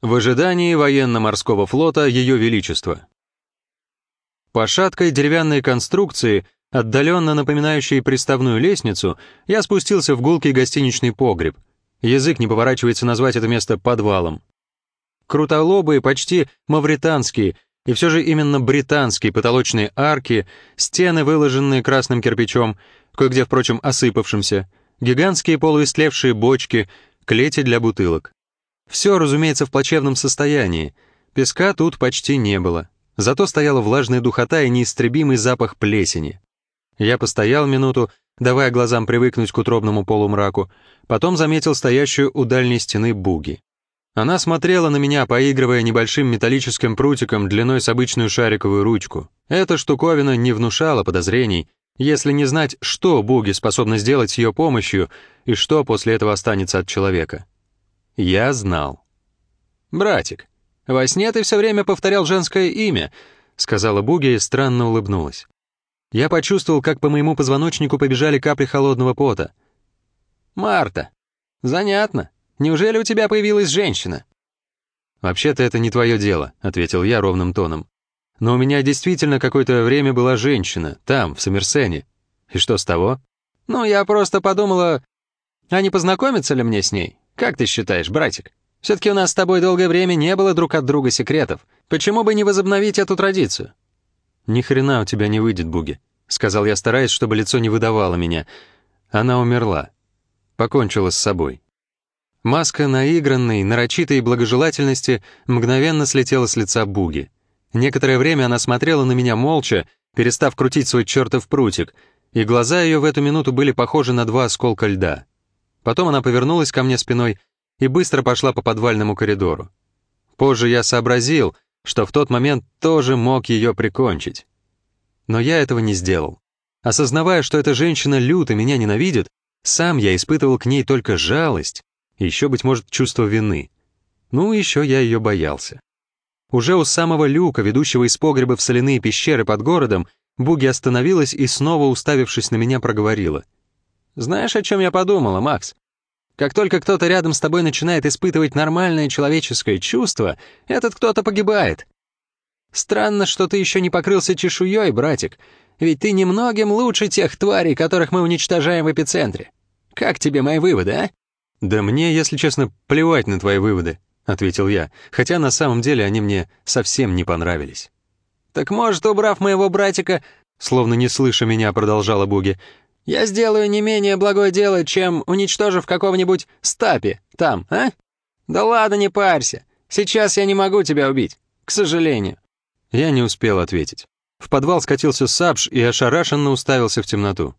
В ожидании военно-морского флота Ее Величества. По шаткой деревянной конструкции, отдаленно напоминающей приставную лестницу, я спустился в гулкий гостиничный погреб. Язык не поворачивается назвать это место подвалом. Крутолобые, почти мавританские, и все же именно британские потолочные арки, стены, выложенные красным кирпичом, кое-где, впрочем, осыпавшимся, гигантские полуистлевшие бочки, клети для бутылок. Все, разумеется, в плачевном состоянии. Песка тут почти не было. Зато стояла влажная духота и неистребимый запах плесени. Я постоял минуту, давая глазам привыкнуть к утробному полумраку, потом заметил стоящую у дальней стены буги. Она смотрела на меня, поигрывая небольшим металлическим прутиком длиной с обычную шариковую ручку. Эта штуковина не внушала подозрений, если не знать, что буги способны сделать с ее помощью и что после этого останется от человека. Я знал. «Братик, во сне ты все время повторял женское имя», — сказала Буги и странно улыбнулась. Я почувствовал, как по моему позвоночнику побежали капли холодного пота. «Марта, занятно. Неужели у тебя появилась женщина?» «Вообще-то это не твое дело», — ответил я ровным тоном. «Но у меня действительно какое-то время была женщина, там, в Сомерсене. И что с того?» «Ну, я просто подумала, а не познакомиться ли мне с ней? Как ты считаешь, братик? Все-таки у нас с тобой долгое время не было друг от друга секретов. Почему бы не возобновить эту традицию?» «Ни хрена у тебя не выйдет, Буги», — сказал я, стараясь, чтобы лицо не выдавало меня. Она умерла. Покончила с собой. Маска наигранной, нарочитой благожелательности мгновенно слетела с лица Буги. Некоторое время она смотрела на меня молча, перестав крутить свой чертов прутик, и глаза ее в эту минуту были похожи на два осколка льда. Потом она повернулась ко мне спиной и быстро пошла по подвальному коридору. Позже я сообразил, что в тот момент тоже мог ее прикончить. Но я этого не сделал. Осознавая, что эта женщина люто меня ненавидит, сам я испытывал к ней только жалость и еще, быть может, чувство вины. Ну, еще я ее боялся. Уже у самого люка, ведущего из погреба в соляные пещеры под городом, Буги остановилась и снова, уставившись на меня, проговорила — знаешь, о чем я подумала, Макс? Как только кто-то рядом с тобой начинает испытывать нормальное человеческое чувство, этот кто-то погибает. Странно, что ты еще не покрылся чешуей, братик, ведь ты немногим лучше тех тварей, которых мы уничтожаем в эпицентре. Как тебе мои выводы, а? Да мне, если честно, плевать на твои выводы, ответил я, хотя на самом деле они мне совсем не понравились. Так может, убрав моего братика, словно не слыша меня, продолжала Буги, я сделаю не менее благое дело, чем уничтожив какого-нибудь стапи там, а? Да ладно, не парься. Сейчас я не могу тебя убить, к сожалению». Я не успел ответить. В подвал скатился Сабж и ошарашенно уставился в темноту.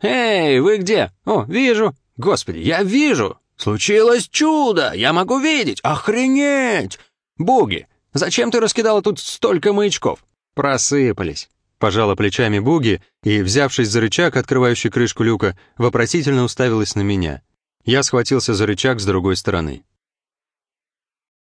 «Эй, вы где? О, вижу! Господи, я вижу! Случилось чудо! Я могу видеть! Охренеть! Буги, зачем ты раскидала тут столько маячков? Просыпались. Пожала плечами Буги и, взявшись за рычаг, открывающий крышку люка, вопросительно уставилась на меня. Я схватился за рычаг с другой стороны.